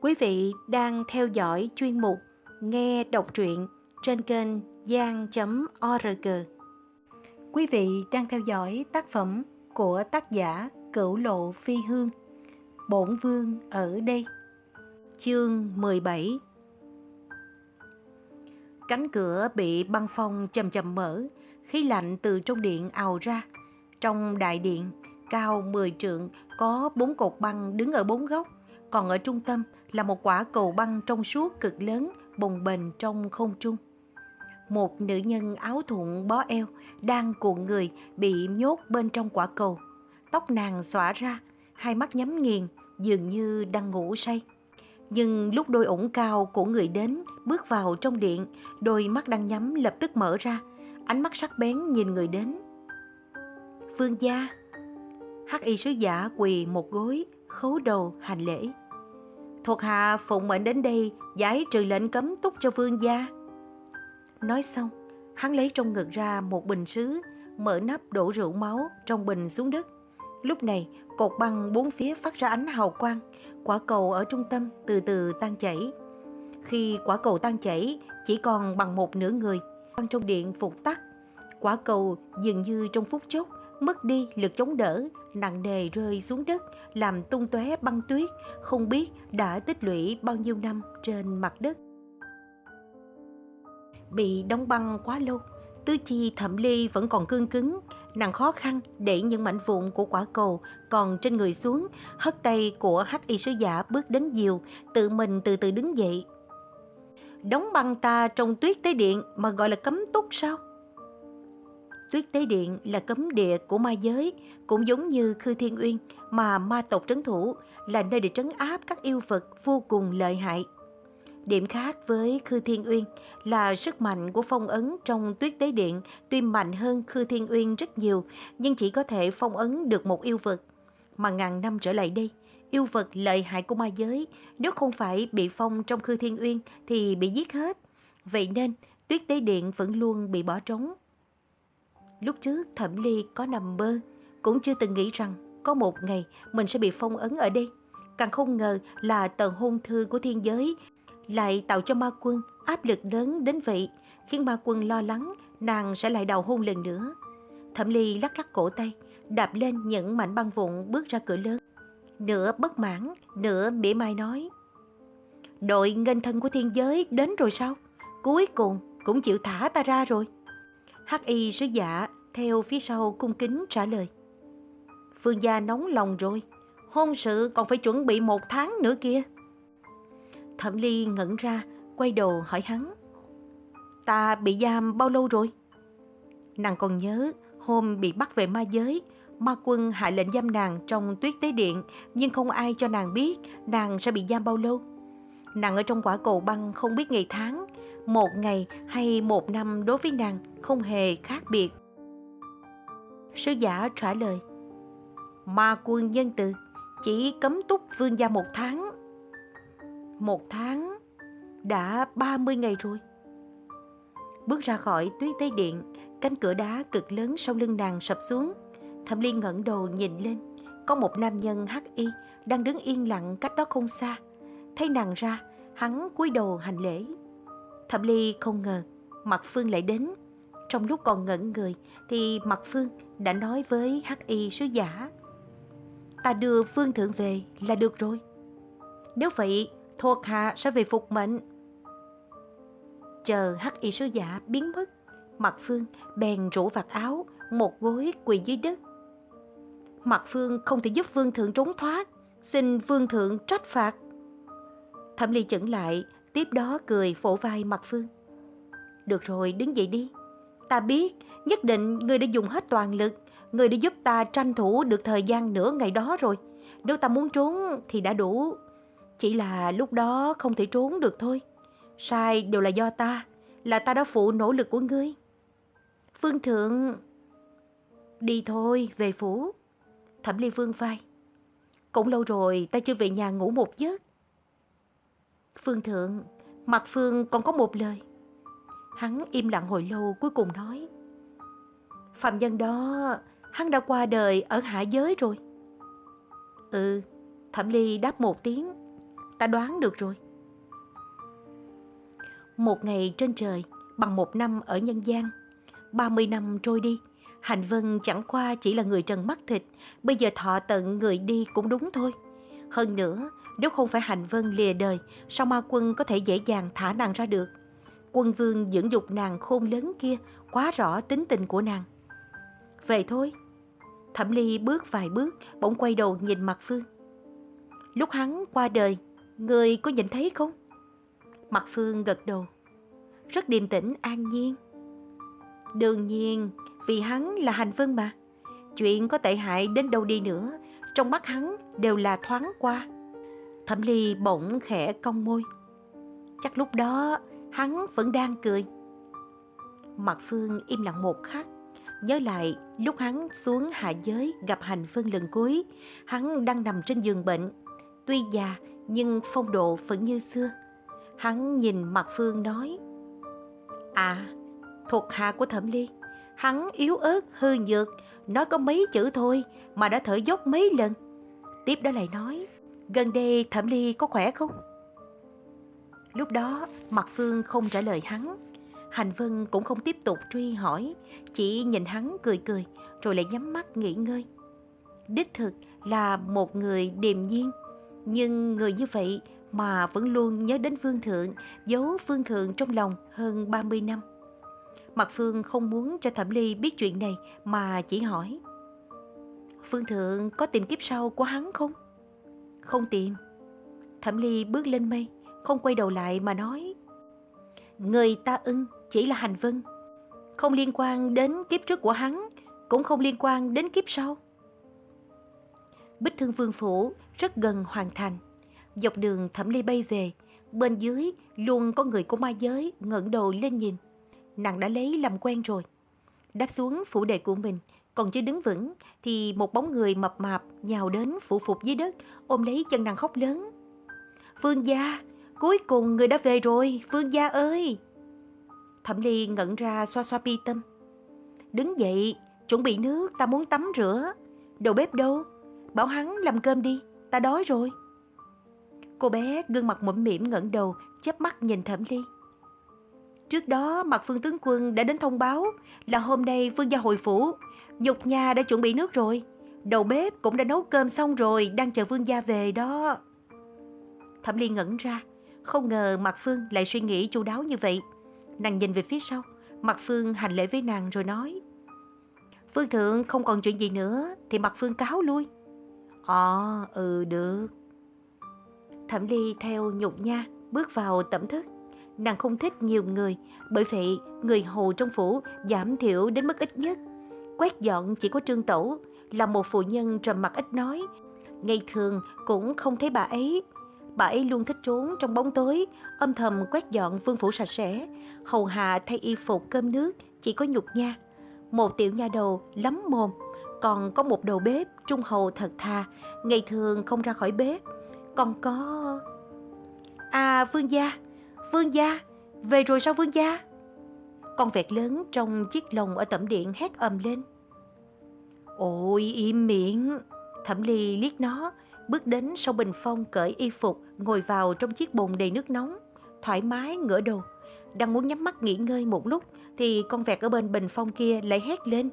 Quý vị đang theo dõi chuyên mục Nghe đọc truyện trên kênh gian.org. Quý vị đang theo dõi tác phẩm của tác giả Cửu Lộ Phi Hương, Bổn Vương ở đây. Chương 17 Cánh cửa bị băng phong chầm chầm mở, khí lạnh từ trong điện ào ra. Trong đại điện, cao 10 trượng, có bốn cột băng đứng ở bốn góc, còn ở trung tâm là một quả cầu băng trong suốt cực lớn bồng bềnh trong không trung. Một nữ nhân áo thụng bó eo đang cuộn người bị nhốt bên trong quả cầu. Tóc nàng xõa ra, hai mắt nhắm nghiền, dường như đang ngủ say. Nhưng lúc đôi ủng cao của người đến bước vào trong điện, đôi mắt đang nhắm lập tức mở ra, ánh mắt sắc bén nhìn người đến. phương gia, hắc y sứ giả quỳ một gối, khấu đầu hành lễ. Thuộc hạ phụng mệnh đến đây giải trừ lệnh cấm túc cho vương gia. Nói xong, hắn lấy trong ngực ra một bình sứ, mở nắp đổ rượu máu trong bình xuống đất. Lúc này, cột băng bốn phía phát ra ánh hào quang, quả cầu ở trung tâm từ từ tan chảy. Khi quả cầu tan chảy, chỉ còn bằng một nửa người, băng trong điện phục tắt. Quả cầu dường như trong phút chốc mất đi lực chống đỡ, nặng nề rơi xuống đất, làm tung tóe băng tuyết, không biết đã tích lũy bao nhiêu năm trên mặt đất. Bị đóng băng quá lâu, tứ chi thẩm ly vẫn còn cương cứng, nàng khó khăn để những mảnh vụn của quả cầu còn trên người xuống, hất tay của hắc y sứ giả bước đến diều, tự mình từ từ đứng dậy. Đóng băng ta trong tuyết tế điện mà gọi là cấm túc sao? Tuyết Tế Điện là cấm địa của ma giới, cũng giống như Khư Thiên Uyên mà ma tộc trấn thủ là nơi để trấn áp các yêu vật vô cùng lợi hại. Điểm khác với Khư Thiên Uyên là sức mạnh của phong ấn trong Tuyết Tế Điện tuy mạnh hơn Khư Thiên Uyên rất nhiều nhưng chỉ có thể phong ấn được một yêu vật. Mà ngàn năm trở lại đây, yêu vật lợi hại của ma giới nếu không phải bị phong trong Khư Thiên Uyên thì bị giết hết. Vậy nên Tuyết Tế Điện vẫn luôn bị bỏ trống. Lúc trước Thẩm Ly có nằm mơ, cũng chưa từng nghĩ rằng có một ngày mình sẽ bị phong ấn ở đây. Càng không ngờ là tờ hôn thư của thiên giới lại tạo cho ma quân áp lực lớn đến vậy, khiến ma quân lo lắng nàng sẽ lại đào hôn lần nữa. Thẩm Ly lắc lắc cổ tay, đạp lên những mảnh băng vụn bước ra cửa lớn. Nửa bất mãn, nửa mỉa mai nói. Đội nghênh thân của thiên giới đến rồi sao? Cuối cùng cũng chịu thả ta ra rồi. Hắc y sứ giả theo phía sau cung kính trả lời. Phương gia nóng lòng rồi, hôn sự còn phải chuẩn bị một tháng nữa kia. Thẩm Ly ngẩn ra, quay đầu hỏi hắn. Ta bị giam bao lâu rồi? Nàng còn nhớ hôm bị bắt về ma giới, ma quân hạ lệnh giam nàng trong tuyết tế điện nhưng không ai cho nàng biết nàng sẽ bị giam bao lâu. Nàng ở trong quả cầu băng không biết ngày tháng, một ngày hay một năm đối với nàng không hề khác biệt. Sứ giả trả lời, Ma quân nhân từ chỉ cấm túc vương gia một tháng. Một tháng đã 30 ngày rồi. Bước ra khỏi tuyết tế điện, cánh cửa đá cực lớn sau lưng nàng sập xuống. Thẩm Liên ngẩng đầu nhìn lên, có một nam nhân hắc y đang đứng yên lặng cách đó không xa. Thấy nàng ra, hắn cúi đầu hành lễ. Thẩm Ly không ngờ Mặt Phương lại đến. Trong lúc còn ngẩn người thì Mặt Phương đã nói với Hắc Y sứ giả. Ta đưa Phương Thượng về là được rồi. Nếu vậy, thuộc hạ sẽ về phục mệnh. Chờ Hắc Y sứ giả biến mất, Mặt Phương bèn rủ vạt áo, một gối quỳ dưới đất. Mặt Phương không thể giúp Phương Thượng trốn thoát, xin Phương Thượng trách phạt. Thẩm Ly chẩn lại, tiếp đó cười phổ vai mặt Phương. Được rồi, đứng dậy đi. Ta biết, nhất định người đã dùng hết toàn lực, người đã giúp ta tranh thủ được thời gian nửa ngày đó rồi. Nếu ta muốn trốn thì đã đủ. Chỉ là lúc đó không thể trốn được thôi. Sai đều là do ta, là ta đã phụ nỗ lực của ngươi. Phương Thượng... Đi thôi, về phủ. Thẩm Ly Vương vai. Cũng lâu rồi ta chưa về nhà ngủ một giấc. Phương Thượng, mặt Phương còn có một lời. Hắn im lặng hồi lâu cuối cùng nói. Phạm nhân đó, hắn đã qua đời ở hạ giới rồi. Ừ, Thẩm Ly đáp một tiếng. ta đoán được rồi. Một ngày trên trời bằng một năm ở nhân gian. 30 năm trôi đi, Hành Vân chẳng qua chỉ là người trần mắt thịt, bây giờ thọ tận người đi cũng đúng thôi. Hơn nữa, nếu không phải Hành Vân lìa đời, sao ma quân có thể dễ dàng thả nàng ra được? Quân vương dưỡng dục nàng khôn lớn kia quá rõ tính tình của nàng. Về thôi. Thẩm Ly bước vài bước, bỗng quay đầu nhìn mặt Phương. Lúc hắn qua đời, người có nhìn thấy không? Mặt Phương gật đầu. Rất điềm tĩnh, an nhiên. Đương nhiên, vì hắn là hành vân mà. Chuyện có tệ hại đến đâu đi nữa, trong mắt hắn đều là thoáng qua. Thẩm Ly bỗng khẽ cong môi. Chắc lúc đó hắn vẫn đang cười. Mặt Phương im lặng một khắc, nhớ lại lúc hắn xuống hạ giới gặp hành vân lần cuối, hắn đang nằm trên giường bệnh. Tuy già nhưng phong độ vẫn như xưa. Hắn nhìn mặt Phương nói, À, thuộc hạ của Thẩm Ly, hắn yếu ớt, hư nhược, nói có mấy chữ thôi mà đã thở dốc mấy lần. Tiếp đó lại nói, gần đây Thẩm Ly có khỏe không? Lúc đó, Mặt Phương không trả lời hắn. Hành Vân cũng không tiếp tục truy hỏi, chỉ nhìn hắn cười cười, rồi lại nhắm mắt nghỉ ngơi. Đích thực là một người điềm nhiên, nhưng người như vậy mà vẫn luôn nhớ đến Phương Thượng, giấu Phương Thượng trong lòng hơn 30 năm. Mặt Phương không muốn cho Thẩm Ly biết chuyện này mà chỉ hỏi. Phương Thượng có tìm kiếp sau của hắn không? Không tìm. Thẩm Ly bước lên mây, không quay đầu lại mà nói. Người ta ưng chỉ là hành vân, không liên quan đến kiếp trước của hắn, cũng không liên quan đến kiếp sau. Bích Thương Vương Phủ rất gần hoàn thành. Dọc đường Thẩm Ly bay về, bên dưới luôn có người của ma giới ngẩng đầu lên nhìn. Nàng đã lấy làm quen rồi. Đáp xuống phủ đệ của mình, còn chưa đứng vững thì một bóng người mập mạp nhào đến phủ phục dưới đất, ôm lấy chân nàng khóc lớn. Phương gia, cuối cùng người đã về rồi, Phương gia ơi! Thẩm Ly ngẩn ra xoa xoa pi tâm. Đứng dậy, chuẩn bị nước, ta muốn tắm rửa. Đầu bếp đâu? Bảo hắn làm cơm đi, ta đói rồi. Cô bé gương mặt mũm mỉm ngẩng đầu, chớp mắt nhìn Thẩm Ly. Trước đó, mặt Phương tướng quân đã đến thông báo là hôm nay Phương gia hội phủ, Nhục nhà đã chuẩn bị nước rồi, đầu bếp cũng đã nấu cơm xong rồi, đang chờ Phương gia về đó. Thẩm Ly ngẩn ra, không ngờ Mặt Phương lại suy nghĩ chu đáo như vậy. Nàng nhìn về phía sau, Mặt Phương hành lễ với nàng rồi nói. Phương thượng không còn chuyện gì nữa, thì Mặt Phương cáo lui. Ờ, ừ được. Thẩm Ly theo nhục nha, bước vào tẩm thất. Nàng không thích nhiều người, bởi vậy người hầu trong phủ giảm thiểu đến mức ít nhất. Quét dọn chỉ có Trương Tẩu, là một phụ nhân trầm mặc ít nói. Ngày thường cũng không thấy bà ấy. Bà ấy luôn thích trốn trong bóng tối, âm thầm quét dọn vương phủ sạch sẽ, hầu hạ thay y phục cơm nước, chỉ có nhục nha. Một tiểu nha đầu lắm mồm, còn có một đầu bếp trung hầu thật thà, ngày thường không ra khỏi bếp. Còn có... À, Vương gia, Vương gia, về rồi sao Vương gia? Con vẹt lớn trong chiếc lồng ở tẩm điện hét ầm lên. Ôi im miệng! Thẩm Ly liếc nó, bước đến sau bình phong cởi y phục, ngồi vào trong chiếc bồn đầy nước nóng, thoải mái ngửa đầu. Đang muốn nhắm mắt nghỉ ngơi một lúc thì con vẹt ở bên bình phong kia lại hét lên.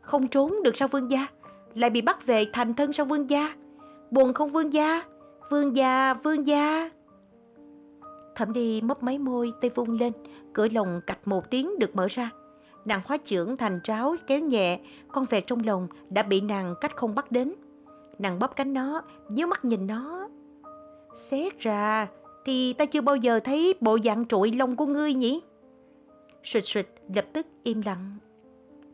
Không trốn được sao vương gia? Lại bị bắt về thành thân sao vương gia? Buồn không vương gia? Vương gia, vương gia! Thẩm đi mấp máy môi, tay vung lên, cửa lồng cạch một tiếng được mở ra. Nàng hóa trưởng thành tráo kéo nhẹ, con vẹt trong lồng đã bị nàng cách không bắt đến. Nàng bóp cánh nó, nhớ mắt nhìn nó. Xét ra, thì ta chưa bao giờ thấy bộ dạng trụi lông của ngươi nhỉ? Xịt xịt, lập tức im lặng.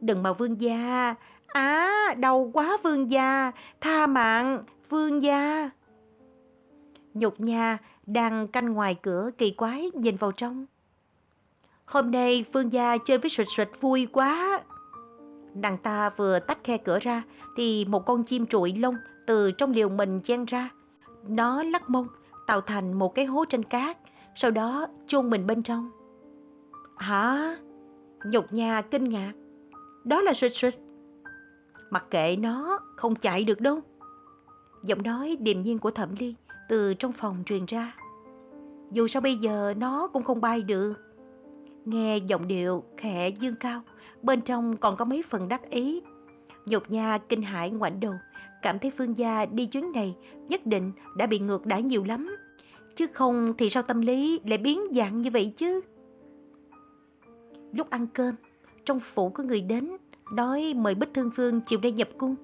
Đừng mà vương gia, á, à, đau quá vương gia, tha mạng, vương gia. Nhục nha, đang canh ngoài cửa kỳ quái nhìn vào trong. Hôm nay Phương Gia chơi với sụt sụt vui quá. Nàng ta vừa tách khe cửa ra thì một con chim trụi lông từ trong liều mình chen ra. Nó lắc mông tạo thành một cái hố trên cát, sau đó chôn mình bên trong. Hả? Nhục Nha kinh ngạc. Đó là sụt sụt. Mặc kệ nó, không chạy được đâu. Giọng nói điềm nhiên của Thẩm Ly từ trong phòng truyền ra. Dù sao bây giờ nó cũng không bay được. Nghe giọng điệu khẽ dương cao, bên trong còn có mấy phần đắc ý. Nhục nha kinh hãi ngoảnh đầu, cảm thấy Phương Gia đi chuyến này nhất định đã bị ngược đãi nhiều lắm. Chứ không thì sao tâm lý lại biến dạng như vậy chứ? Lúc ăn cơm, trong phủ có người đến, nói mời Bích Thương Phương chiều nay nhập cung.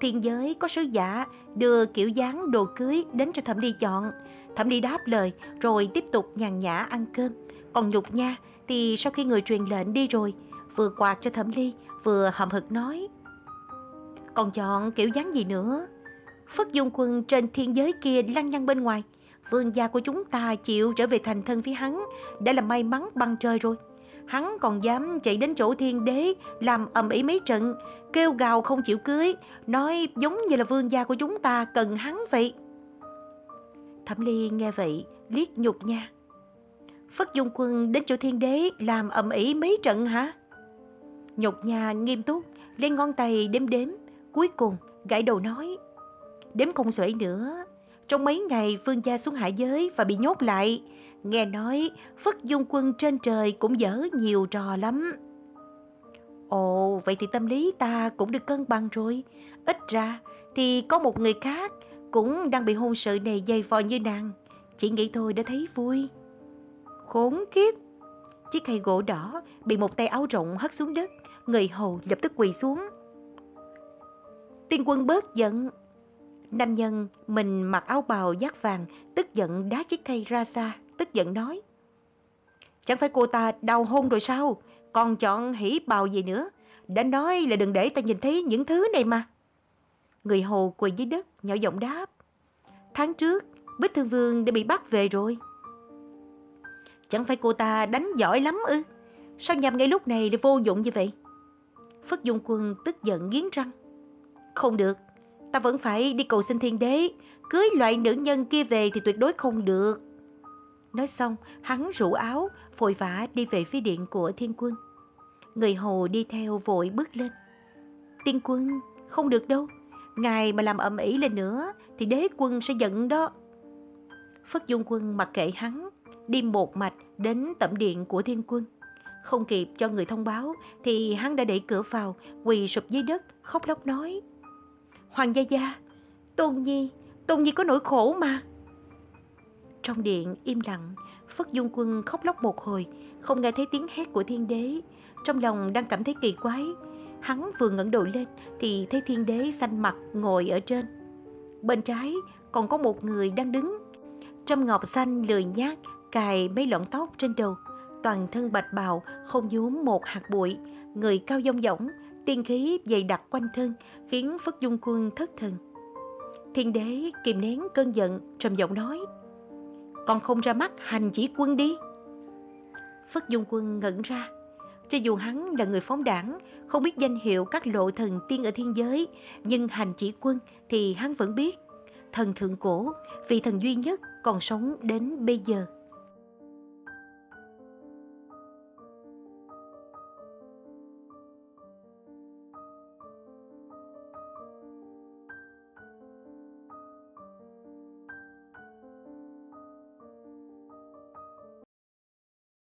Thiên giới có sứ giả đưa kiểu dáng đồ cưới đến cho Thẩm Ly chọn. Thẩm Ly đáp lời rồi tiếp tục nhàn nhã ăn cơm. Còn nhục nha thì sau khi người truyền lệnh đi rồi, vừa quạt cho Thẩm Ly vừa hậm hực nói. Còn chọn kiểu dáng gì nữa? Phất Dung Quân trên thiên giới kia lăng nhăng bên ngoài. Vương gia của chúng ta chịu trở về thành thân với hắn đã là may mắn băng trời rồi hắn còn dám chạy đến chỗ thiên đế làm ầm ĩ mấy trận, kêu gào không chịu cưới, nói giống như là vương gia của chúng ta cần hắn vậy. Thẩm Ly nghe vậy, liếc nhục nha. Phất Dung Quân đến chỗ thiên đế làm ầm ĩ mấy trận hả? Nhục nha nghiêm túc, lên ngón tay đếm đếm, cuối cùng gãi đầu nói. Đếm không xuể nữa, trong mấy ngày vương gia xuống hạ giới và bị nhốt lại, Nghe nói Phất Dung Quân trên trời cũng dở nhiều trò lắm. Ồ, vậy thì tâm lý ta cũng được cân bằng rồi. Ít ra thì có một người khác cũng đang bị hôn sự này dày vò như nàng. Chỉ nghĩ thôi đã thấy vui. Khốn kiếp! Chiếc cây gỗ đỏ bị một tay áo rộng hất xuống đất. Người hầu lập tức quỳ xuống. Tiên quân bớt giận. Nam nhân mình mặc áo bào giác vàng tức giận đá chiếc cây ra xa tức giận nói. Chẳng phải cô ta đau hôn rồi sao? Còn chọn hỉ bào gì nữa? Đã nói là đừng để ta nhìn thấy những thứ này mà. Người hồ quỳ dưới đất, nhỏ giọng đáp. Tháng trước, Bích Thương Vương đã bị bắt về rồi. Chẳng phải cô ta đánh giỏi lắm ư? Sao nhằm ngay lúc này lại vô dụng như vậy? Phất Dung Quân tức giận nghiến răng. Không được, ta vẫn phải đi cầu xin thiên đế. Cưới loại nữ nhân kia về thì tuyệt đối không được. Nói xong, hắn rủ áo, vội vã đi về phía điện của thiên quân. Người hồ đi theo vội bước lên. Tiên quân, không được đâu. Ngài mà làm ầm ĩ lên nữa thì đế quân sẽ giận đó. Phất Dung Quân mặc kệ hắn, đi một mạch đến tẩm điện của thiên quân. Không kịp cho người thông báo thì hắn đã đẩy cửa vào, quỳ sụp dưới đất, khóc lóc nói. Hoàng gia gia, Tôn Nhi, Tôn Nhi có nỗi khổ mà. Trong điện im lặng, Phất Dung Quân khóc lóc một hồi, không nghe thấy tiếng hét của thiên đế. Trong lòng đang cảm thấy kỳ quái, hắn vừa ngẩng đầu lên thì thấy thiên đế xanh mặt ngồi ở trên. Bên trái còn có một người đang đứng. Trâm ngọc xanh lười nhác, cài mấy lọn tóc trên đầu, toàn thân bạch bào, không nhúm một hạt bụi, người cao dông dỏng, tiên khí dày đặc quanh thân, khiến Phất Dung Quân thất thần. Thiên đế kìm nén cơn giận, trầm giọng nói con không ra mắt hành chỉ quân đi. Phất Dung Quân ngẩn ra. Cho dù hắn là người phóng đảng, không biết danh hiệu các lộ thần tiên ở thiên giới, nhưng hành chỉ quân thì hắn vẫn biết. Thần thượng cổ, vị thần duy nhất còn sống đến bây giờ.